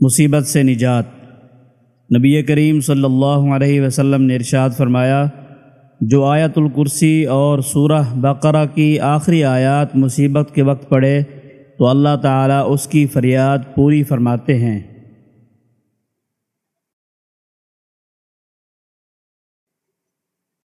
مصیبت سے نجات۔ نبی کریم صلی اللہ علیہ وسلم نے ارشاد فرمایا، جو آیت الکرسی اور سورہ بقرہ کی آخری آیات مصیبت کے وقت پڑھے، تو اللہ تعالیٰ اس کی فریاد پوری فرماتے ہیں۔